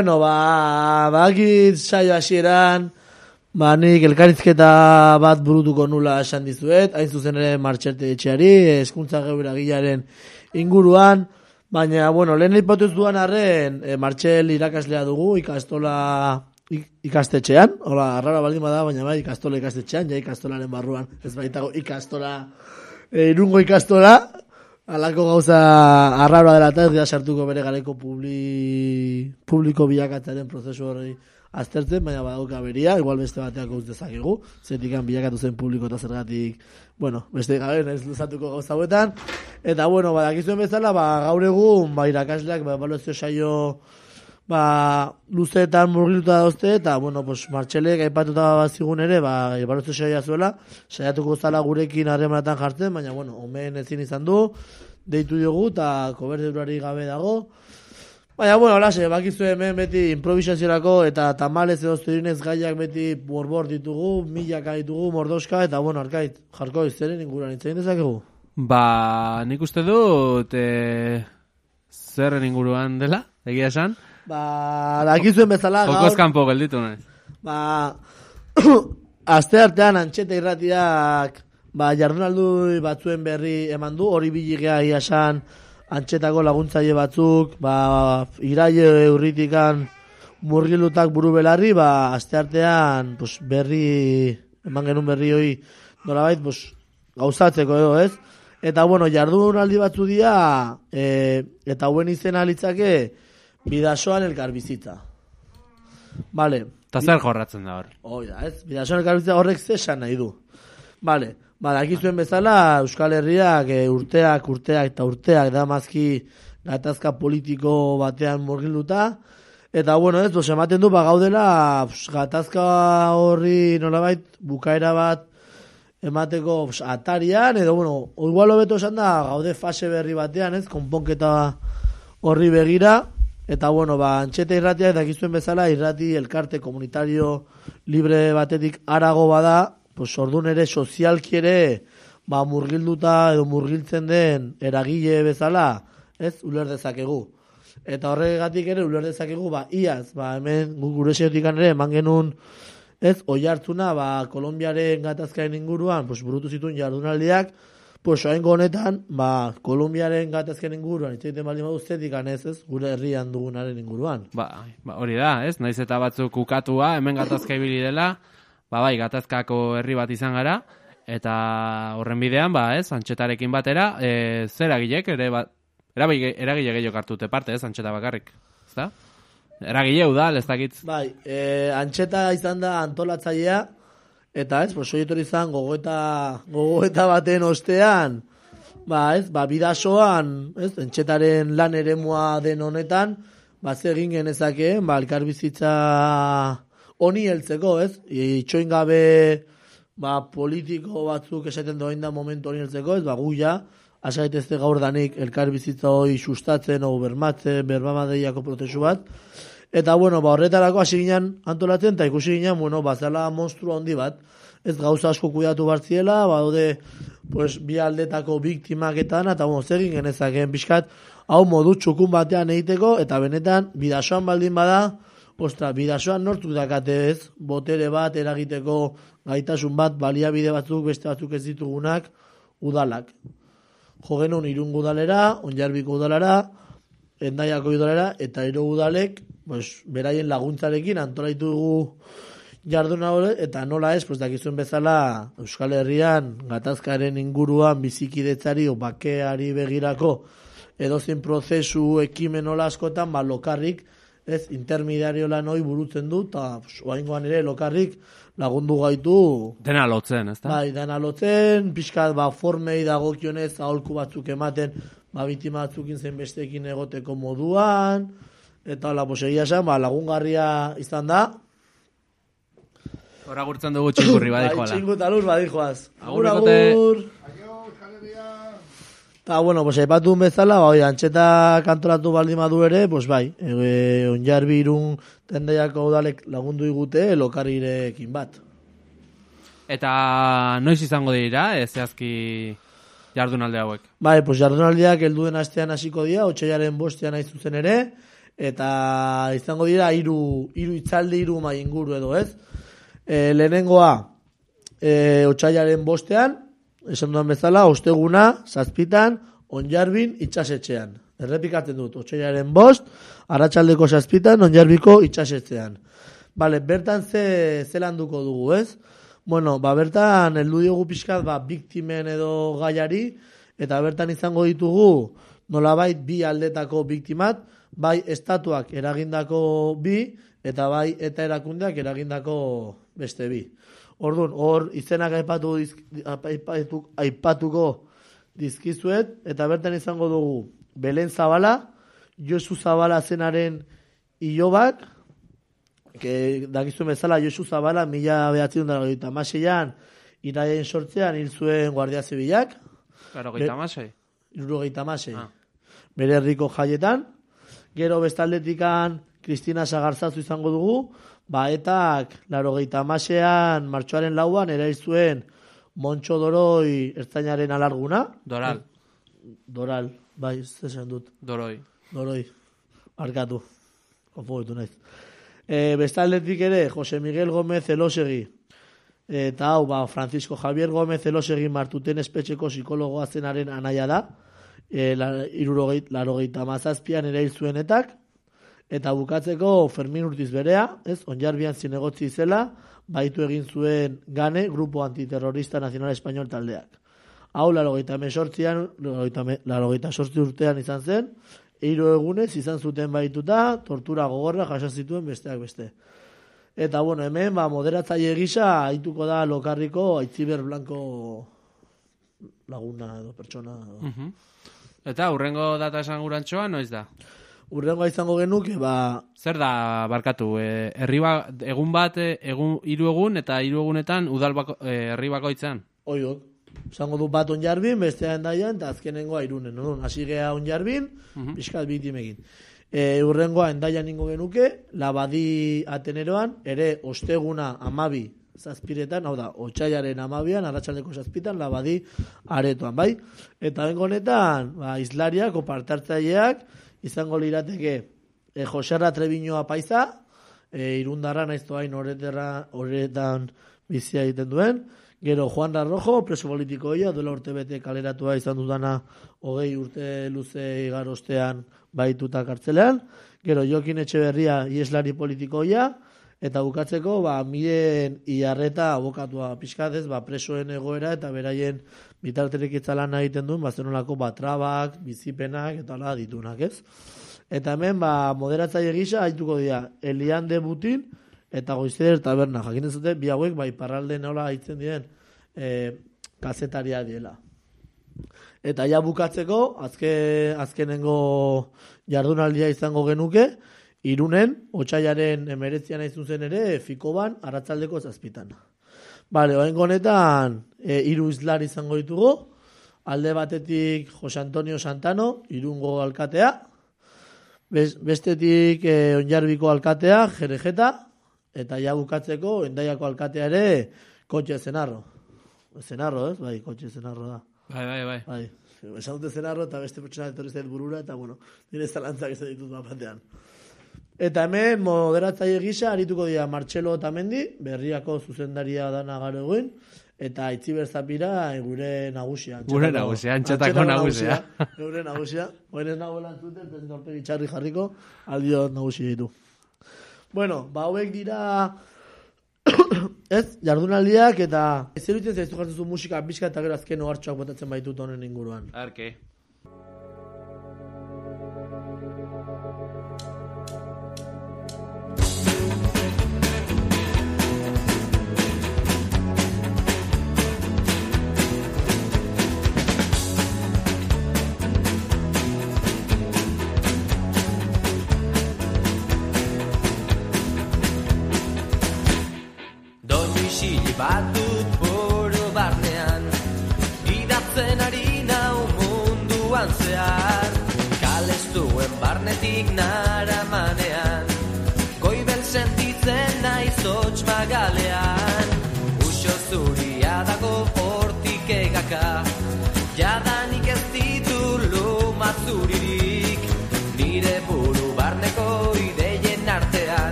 Bueno, ba, bakit saio hasieran, ba, nik elkarizketa bat burutuko nula esan dizuet, hain zuzen ere martxerte etxeari, eskuntza geura gilaren inguruan, baina, bueno, lehen ipatu ez duan arren, e, martxel irakaslea dugu, ikastola ik- ikastetxean, hola, arrara baldin bada, baina bai, ikastola ikastetxean, ja ikastolaren barruan, ez baitago ikastola, e, irungo ikastola, Alako gauza arrabra dela eta ez gira sartuko bere gareko publi, publiko bilakatzaren prozesu horri aztertzen, baina badauka beria, igual beste bateak gauz dezakegu, zetikan bilakatu zen publiko eta zergatik, bueno, beste gabe, ez luzatuko gauza hauetan, eta bueno, badakizuen bezala, ba, gaur egun, ba, irakasleak, ba, ebaluazio saio, ba, luzeetan murgiltuta dauzte, eta, bueno, pues, martxelek aipatuta bazigun ere, ba, ebaluazio saioa zuela, saiatuko zala gurekin harremanetan jartzen, baina, bueno, omen ezin izan du, deitu diogu, eta koberdeurari gabe dago, Baina, bueno, lase, bakizu hemen beti improvisaziorako eta tamalez edo zurinez gaiak beti borbor ditugu, milaka ditugu, mordoska, eta bueno, arkait, jarko izeren inguruan itzein dezakegu. Ba, nik uste dut, e, zerren inguruan dela, egia esan? Ba, dakizuen bezala, Jokoz gaur, kanpo gelditu naiz. ba, aste artean antxeta irratiak, ba, jardunaldu batzuen berri eman du, hori biligea iasan antxetako laguntzaile batzuk, ba, iraile urritikan murgilutak buru belarri, ba, aste artean, pues, berri, eman genuen berri hoi, nolabait, pues, gauzatzeko edo, ez? Eta, bueno, jardunaldi batzu dira, e, eta hauen izena litzake, bidasoan elkarbizitza. Vale, Eta zer jorratzen da hor? hoi da, ez? Bidasoan elkarbizitza horrek zesan nahi du. Vale, badakizuen bezala, Euskal Herriak e, urteak, urteak eta urteak da mazki gatazka politiko batean murgilduta, Eta, bueno, ez, dos, ematen du, ba, gaudela, pss, gatazka horri nolabait bukaera bat emateko pss, atarian, edo, bueno, igual hobeto esan da, gaude fase berri batean, ez, konponketa horri begira, eta, bueno, ba, antxeta irratia, eta gizuen bezala, irrati elkarte komunitario libre batetik arago bada, pues, ordun ere sozialki ere, ba, murgilduta edo murgiltzen den eragile bezala, ez, uler dezakegu. Eta horregatik ere uler dezakegu, ba, iaz, ba, hemen gu- gure ere eman genuen, ez, oi hartzuna, ba, Kolombiaren gatazkaren inguruan, pues, burutu zituen jardunaldiak, pues, oaingo honetan, ba, Kolombiaren gatazkaren inguruan, hitz egiten baldin badu zetik ez, gure herrian dugunaren inguruan. Ba, ba, hori da, ez? Naiz eta batzuk ukatua, hemen gatazka ibili dela, ba bai, gatazkako herri bat izan gara, eta horren bidean, ba, ez, antxetarekin batera, e, zer eragilek, ere, ba, eragile, eragile gehiago hartute parte, ez, antxeta bakarrik, ezta? Eragile udal, ez dakit, Bai, e, antxeta izan da antolatzailea, eta ez, pues, soietor izan gogoeta, gogoeta baten ostean, ba ez, ba bidasoan, ez, antxetaren lan eremua den honetan, ba ze egin genezakeen, ba elkarbizitza honi heltzeko, ez, itxoin gabe, ba politiko batzuk esaten doain da momentu honi heltzeko, ez, ba guia, asa gaitezte gaur danik elkarbizitza hori sustatzen, o bermatzen, berbamadeiako prozesu bat, Eta, bueno, ba, horretarako hasi ginen antolatzen, eta ikusi ginen, bueno, bazala monstru handi bat. Ez gauza asko kuidatu bartziela, baude, pues, bi aldetako biktimak eta eta, bueno, zer genezakeen pixkat, hau modu txukun batean egiteko, eta benetan, bidasoan baldin bada, ostra, bidasoan nortzuk dakate ez, botere bat eragiteko gaitasun bat, baliabide batzuk, beste batzuk ez ditugunak, udalak. Jo genuen irungo udalera, onjarbiko udalara, endaiako udalera, eta hiru udalek, pues, beraien laguntzarekin antolaitu dugu jarduna hori, eta nola ez, pues, dakizuen bezala Euskal Herrian gatazkaren inguruan bizikidetzari o bakeari begirako edozein prozesu ekimen nola askotan, ba, lokarrik, ez, intermediario lan hori burutzen du, eta pues, oaingoan ere lokarrik lagundu gaitu dena lotzen, ezta? Bai, dana lotzen, pixkat, ba, formei dagokionez aholku batzuk ematen, ba, bitima batzukin zen bestekin egoteko moduan, eta hola, pues, egia esan, ba, lagungarria izan da. Hora gurtzen dugu txingurri Bai, badikoala. txingu eta lur badijoaz. Agur, Agur, bikote. agur. Eta, bueno, pues, aipatu bezala, ba, oi, antxeta kantolatu baldin badu ere, pues, bai, e, onjarbi irun tendeiako udalek lagundu igute, lokarirekin bat. Eta noiz izango dira, ez zehazki jardunalde hauek? Bai, pues jardunaldiak helduen astean hasiko dira, otxaiaren bostean hain zuzen ere, eta izango dira hiru hiru itzaldi hiru mai inguru edo, ez? E, lehenengoa e, otxaiaren bostean, esan dudan bezala, osteguna, zazpitan, onjarbin itxasetxean. Errepikatzen dut, otxaiaren bost, arratsaldeko zazpitan, onjarbiko itxasetxean. Bale, bertan ze, ze landuko dugu, ez? Bueno, ba, bertan heldu diogu pixkat, ba, biktimen edo gaiari, eta bertan izango ditugu nolabait bi aldetako biktimat, bai estatuak eragindako bi, eta bai eta erakundeak eragindako beste bi. Orduan, hor izenak aipatu, dizk, aipatu, aipatuko dizkizuet, eta bertan izango dugu Belen Zabala, Josu Zabala zenaren ilobak, que dakizuen bezala Josu Zabala mila behatzen dara gaita maseian, iraien sortzean hil zuen Guardia Zibilak, Claro, gaita masei. irurogeita masei. Ah. Bere herriko jaietan, gero bestaldetikan Kristina Sagarzazu izango dugu, ba etak larogeita masean martxoaren lauan erail zuen Montxo Doroi ertzainaren alarguna. Doral, Doral, bai, ez esan dut. doroi. Doroi, arkatu. Konfogetu naiz. E, bestaldetik ere, Jose Miguel Gómez Elosegi, eta hau, ba, Francisco Javier Gómez Elosegi martuten espetxeko psikologoa zenaren anaia da, e, la, irurogeit, larogeita mazazpian ere zuenetak, eta bukatzeko Fermin Urtiz berea, ez, onjarbian zinegotzi zela, baitu egin zuen gane, Grupo Antiterrorista Nacional Español taldeak. Hau, laro gaita mesortzian, laro gaita sortzi urtean izan zen, hiru egunez izan zuten baituta, tortura gogorra jasa zituen besteak beste. Eta, bueno, hemen, ba, moderatzaile gisa, haituko da lokarriko Aitziber Blanco laguna edo pertsona. Edo. Eta urrengo data esan gurantxoa, noiz da? Urrengoa izango genuke, ba, Zer da, barkatu, e, herri ba, egun bat, e, egun, hiru egun, eta hiru egunetan udal bako, e, herri bakoitzan. oiok, izango du bat onjarbin, bestea endaian, eta azkenengoa irunen. No? Hasi gea onjarbin, Mhm. pixkat biktimekin. E, urrengoa endaian ningo genuke, labadi ateneroan, ere osteguna amabi zazpiretan, hau da, otxaiaren amabian, arratsaldeko zazpitan, labadi aretoan, bai? Eta bengo honetan, ba, islariak, opartartzaileak, izango lirateke e, Joserra Trebinoa paisa, e, irundarra naiz hain horretan bizia egiten duen, gero Juan Rojo, preso politikoia, duela urte bete kaleratua izan dudana hogei urte luze igarostean baituta kartzelean, gero Jokin Etxeberria, ieslari politikoia, eta bukatzeko, ba, miren iarreta abokatua pixkatez, ba, presoen egoera eta beraien bitarterik itzalan egiten duen, ba, zenolako ba, trabak, bizipenak, eta hala ditunak, ez? Eta hemen, ba, moderatzaile gisa, haituko dira, Elian de Butin, eta Goizeder Taberna. Jakin dezute, bi hauek, bai, parralde nola haitzen diren, e, kazetaria diela. Eta ja bukatzeko, azke, azkenengo jardunaldia izango genuke, irunen, otxaiaren emeretzian nahi zen ere, fikoban, arratzaldeko zazpitan. Bale, oen honetan, e, iru izlar izango ditugu, alde batetik Jose Antonio Santano, irungo alkatea, Bes- bestetik e, onjarbiko alkatea, jerejeta, eta ja bukatzeko, endaiako alkatea ere, kotxe zenarro. Zenarro, ez? Bai, kotxe zenarro da. Bai, bai, bai. Bai, esan dute zenarro eta beste pertsona etorri zait burura, eta bueno, nire zalantzak ez ditut batean. Eta hemen moderatzaile gisa arituko dira Martxelo Otamendi, berriako zuzendaria dana gaur egun, eta Itziber Zapira e, gure nagusia. Gure nagusia, antxetako nagusia. Gure nagusia. Ez nagoela entzuten, ez norpegi txarri jarriko, aldio nagusi ditu. Bueno, ba hauek dira ez, jardunaldiak eta ez eruditzen zaizu jartzen zu musika pixka eta gero azken ohartxoak botatzen baitut honen inguruan. Arke.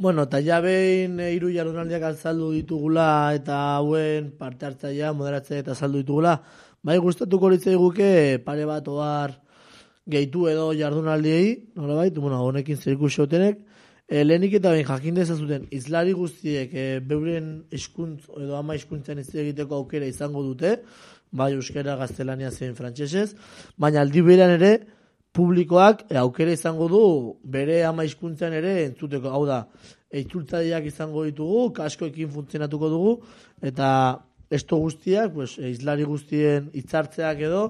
Bueno, eta ja behin e, hiru jardunaldiak azaldu ditugula eta hauen parte hartzailea moderatzea eta azaldu ditugula, bai gustatuko litzaiguke pare bat ohar gehitu edo jardunaldiei, nolabait, bueno, honekin zerikusi hotenek, e, lehenik eta behin jakin dezazuten izlari guztiek e, beuren hizkuntz edo ama hizkuntzan hitz egiteko aukera izango dute, bai euskara gaztelania zein frantsesez, baina aldi berean ere publikoak e, aukera izango du bere ama hizkuntzan ere entzuteko, hau da, itzultzaileak izango ditugu, kaskoekin funtzionatuko dugu, eta esto guztiak, pues, izlari guztien hitzartzeak edo,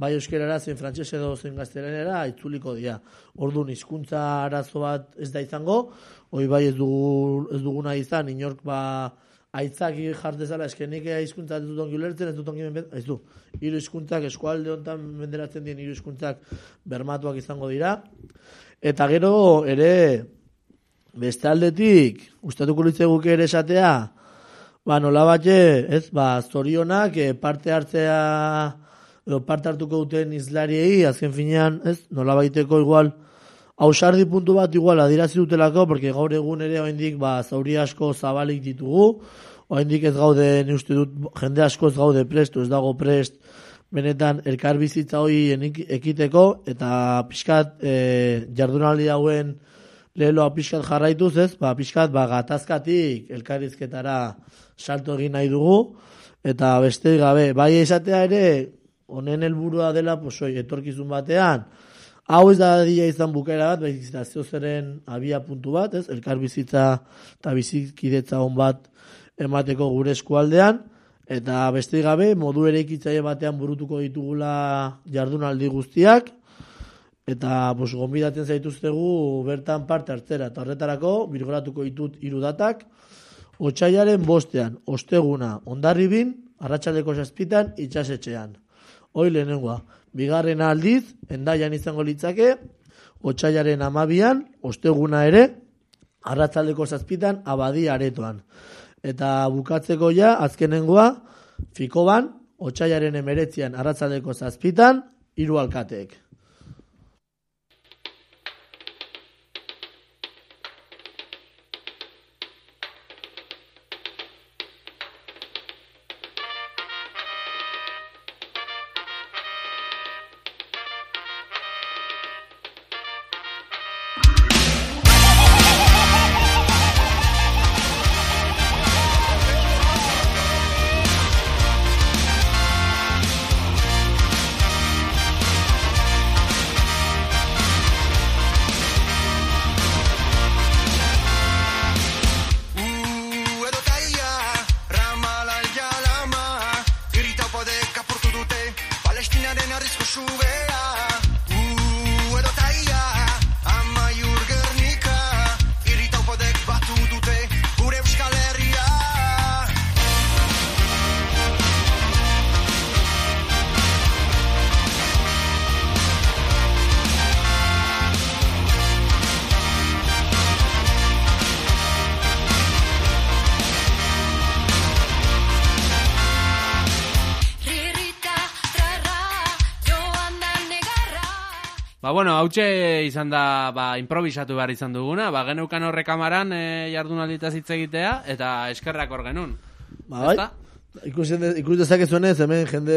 bai euskerara zein frantses edo zein gaztelanera itzuliko dira. Orduan hizkuntza arazo bat ez da izango, hoi bai ez, dugu, ez duguna izan, inork ba aitzaki jartezala, eske nik hizkuntza ez dut ongi ulertzen, ez dut ongi ez du. Hiru hizkuntzak eskualde hontan menderatzen dien hiru hizkuntzak bermatuak izango dira. Eta gero ere beste aldetik gustatuko litzeguke ere esatea, ba nola ez, ba zorionak eh, parte hartzea edo parte hartuko duten izlariei azken finean, ez, nola baiteko igual hausardi puntu bat igual adirazi dutelako, porque gaur egun ere oraindik ba zauri asko zabalik ditugu, oraindik ez gaude, ni uste dut jende asko ez gaude presto, ez dago prest benetan elkar bizitza enik- ekiteko eta pixkat e, jardunaldi hauen leheloa pixkat jarraituz ez, ba, pixkat ba, gatazkatik elkarrizketara salto egin nahi dugu. Eta beste gabe, bai esatea ere honen helburua dela pues, oi, etorkizun batean hau ez da dia izan bukaera bat, baizik eta zeren abia puntu bat, ez? Elkar bizitza eta bizikidetza on bat emateko gure eskualdean, eta beste gabe, modu ere ikitzaile batean burutuko ditugula jardunaldi guztiak, eta pues, gombidatzen zaituztegu bertan parte hartzera, eta horretarako birgoratuko ditut hiru datak, Otsailaren bostean, osteguna, ondarribin, arratsaldeko zazpitan, itxasetxean. Hoi lehenengoa. Bigarren aldiz, endaian izango litzake, otsailaren amabian, osteguna ere, arratzaldeko zazpitan, abadi aretoan. Eta bukatzeko ja, azkenengoa, fikoban, otsailaren emeretzian, arratzaldeko zazpitan, hiru alkateek. Ba, bueno, hautxe izan da, ba, improvisatu behar izan duguna, ba, geneukan horrek amaran e, jardunaldita hitz egitea, eta eskerrak hor genuen. Ba, bai, ikus dezakezuenez, hemen jende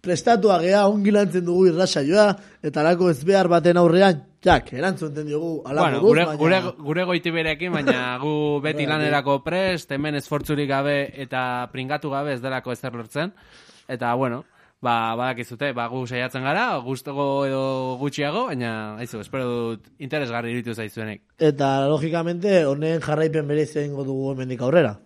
prestatua gea, ongi lantzen dugu irrasaioa, eta lako ez behar baten aurrean, jak, erantzuten diogu, ala Bueno, gure, baina- gure, gure goitiberekin, baina gu beti lanerako prest, hemen esfortzurik gabe eta pringatu gabe ez delako ezer lortzen. Eta, bueno, ba, badakizute, ba, gu saiatzen gara, gustuko edo gutxiago, baina, haizu, espero dut interesgarri iritu zaizuenek. Eta, logikamente, honen jarraipen berezia ingo dugu hemendik aurrera.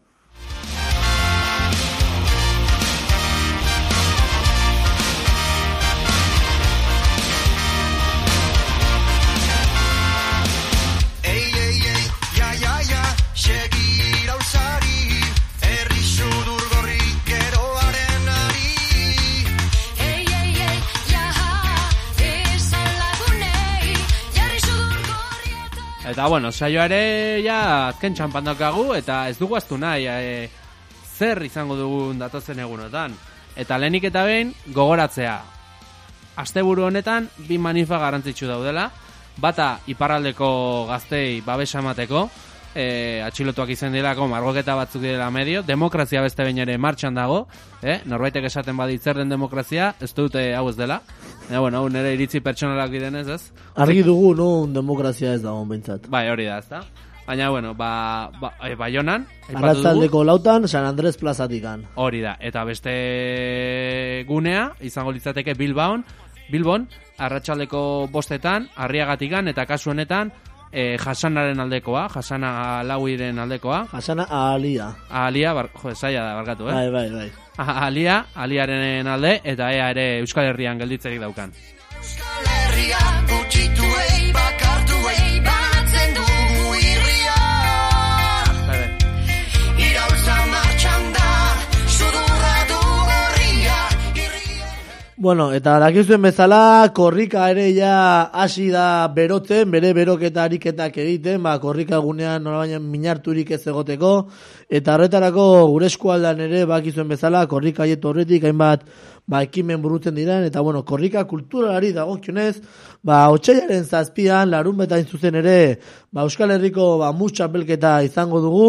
Eta, bueno, saioa ere, ja, azken txampan daukagu, eta ez dugu aztu nahi, e, zer izango dugun datozen egunotan. Eta lehenik eta behin, gogoratzea. Asteburu honetan, bi manifa garrantzitsu daudela. Bata, iparraldeko gaztei babesa emateko, e, atxilotuak izan direlako, margoketa batzuk direla medio, demokrazia beste behin ere martxan dago, eh? norbaitek esaten badi zer den demokrazia, ez dute hau ez dela. Ja, bueno, hau nire iritzi pertsonalak direnez, ez? Argi dugu, nun demokrazia ez dago, bentsat. Bai, hori da, ezta? Baina, bueno, ba, ba, e, Baionan, Arratzaldeko lautan, San Andres plazatikan. hori da. Eta beste gunea, izango litzateke Bilbaon, Bilbon, arratsaldeko bostetan, arriagatikan, eta kasu honetan, e, jasanaren aldekoa, jasana lauiren aldekoa, Hasana alia. alia, bar, jo, zaila da, barkatu, eh? Bai, bai, bai. alia, aliaren alde, eta ea ere Euskal Herrian gelditzerik daukan. Bueno, eta dakizuen bezala, korrika ere ja hasi da berotzen, bere beroketa ariketak egiten, ba, korrika gunean norabaina minarturik ez egoteko, eta horretarako gure eskualdan ere bakizuen bezala, korrika hietu horretik, hainbat ba, ekimen burutzen diren, eta bueno, korrika kulturalari dagokionez, ba, otxailaren zazpian, larun betain zuzen ere, ba, Euskal Herriko ba, mutxapelketa izango dugu,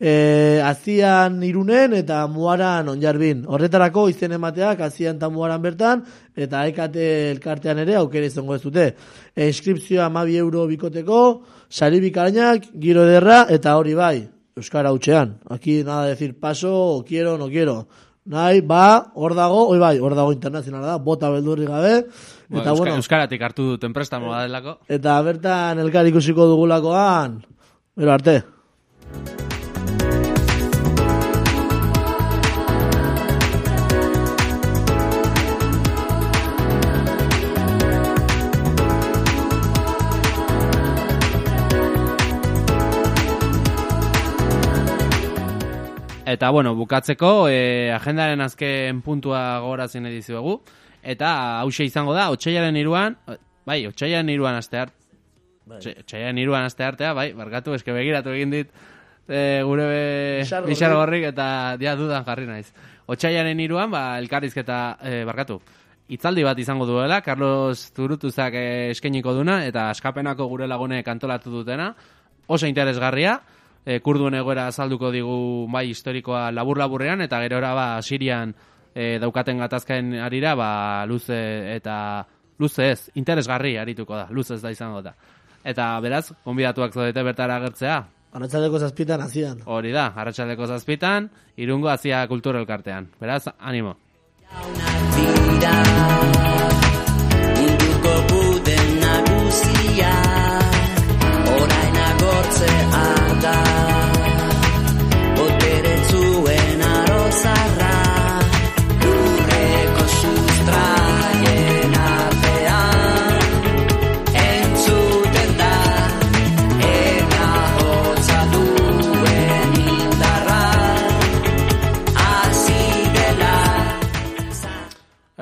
e, azian irunen eta muaran onjarbin. Horretarako izen emateak azian eta muaran bertan, eta ekate elkartean ere aukera izango ez dute. E, inskripzioa amabi euro bikoteko, sari bikarainak, giro ederra, eta hori bai, Euskara hutxean. Aquí nada de decir paso, o quiero, no quiero. Nahi, ba, hor dago, oi bai, hor dago internazionala da, bota beldurri gabe, Ba, eta Euska- bueno, Euskaratik hartu duten prestamoa delako. eta bertan elkar ikusiko dugulakoan, bero arte. Eta, bueno, bukatzeko, e, agendaren azken puntua gogorazin edizuegu. Eta hause izango da, otxaiaren iruan, bai, otxaiaren iruan aste art, otxaiaren iruan aste artea, bai, barkatu, eske begiratu egin dit, e, gure be, Bixar gorrik. eta dia dudan jarri naiz. Otxaiaren iruan, ba, elkarrizketa, e, barkatu, Itzaldi bat izango duela, Carlos Zurutuzak eskainiko duna, eta askapenako gure lagunek antolatu dutena. Oso interesgarria, e, kurduen egoera azalduko digu bai historikoa labur-laburrean, eta gerora ba, Sirian e, daukaten gatazkaen arira, ba, luze eta luze ez, interesgarri arituko da, luze ez da izango da. Eta beraz, konbidatuak zaudete bertara agertzea, Arratzaldeko zazpitan azian. hori da, arratsaldeko zazpitan, irungo azia kultura elkartean. Beraz, animo. dira buden nagusia Orain agortzea da Boteretzuen arozarra Lurreko sustraien artean Entzuten da Eta hotza duen indarra. Hasi dela.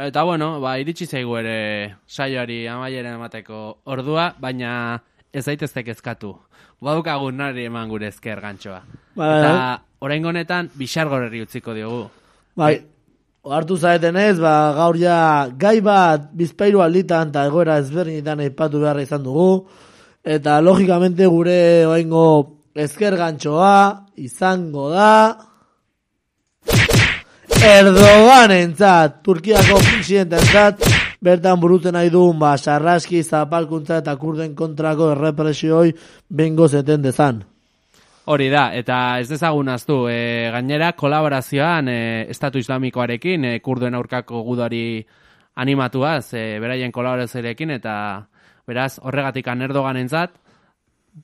Eta bueno, ba, iritsi zaigu ere saioari amaiera emateko ordua, baina ez daitezte kezkatu. Badaukagu nari eman gure ezker gantxoa. Bai, Eta oraingo honetan bisargorri utziko diogu. Bai, hartu zaetenez, ba, gaur ja gai bat bizpairu alditan eta egoera ezberdinetan aipatu beharra izan dugu. Eta logikamente gure oaingo ezker gantxoa izango da... Erdogan entzat, Turkiako presidente entzat, bertan burutzen nahi duen, ba, sarraski, zapalkuntza eta kurden kontrako errepresioi bengo zeten dezan. Hori da, eta ez dezagun aztu, e, gainera kolaborazioan e, Estatu Islamikoarekin, e, kurduen aurkako gudari animatuaz, e, beraien kolaborazioarekin, eta beraz horregatik Erdogan entzat,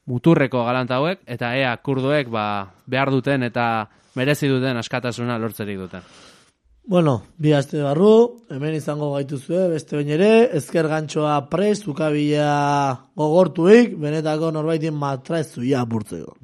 muturreko galanta hauek, eta ea kurduek ba, behar duten eta merezi duten askatasuna lortzerik duten. Bueno, bi aste barru, hemen izango gaituzue, beste bain ere, ezker gantxoa prest, ukabila gogortuik, benetako norbaitin matraezuia apurtzeko.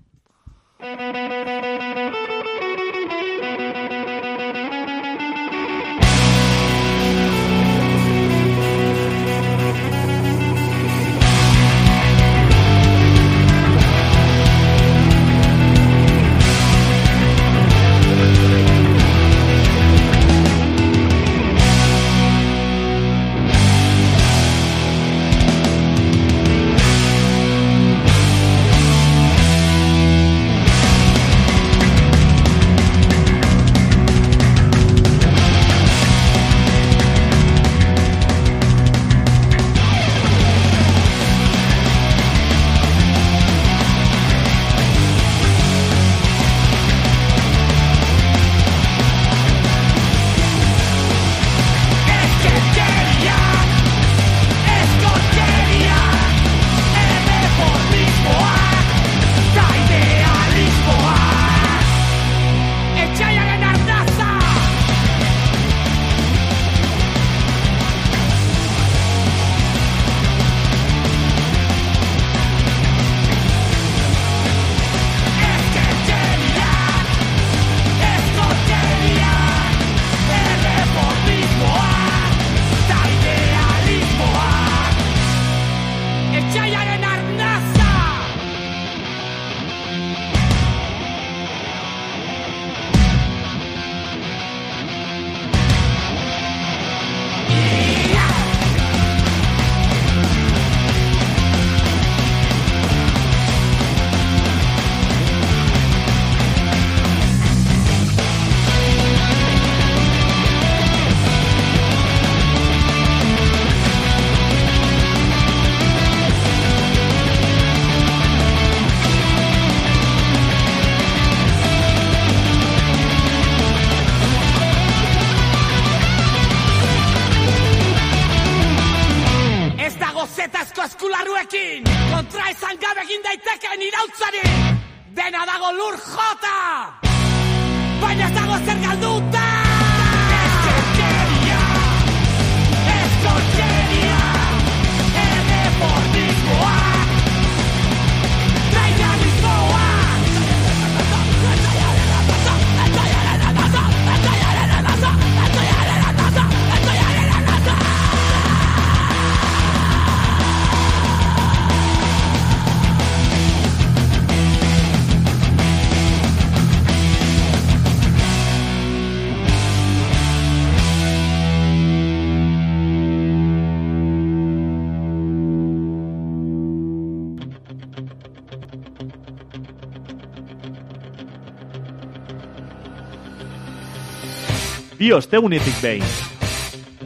Bi ostegunetik behin.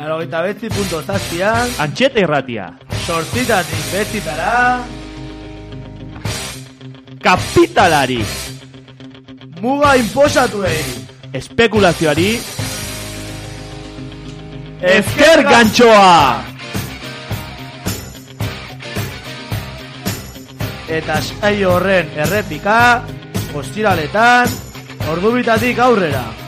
Laro gita betzi punto zazpian, Antxeta irratia. sortzitatik betzitara, Kapitalari. muga inposatuei. Espekulazioari. Ezker gantxoa! Eta saio horren errepika, ostiraletan, ordubitatik aurrera.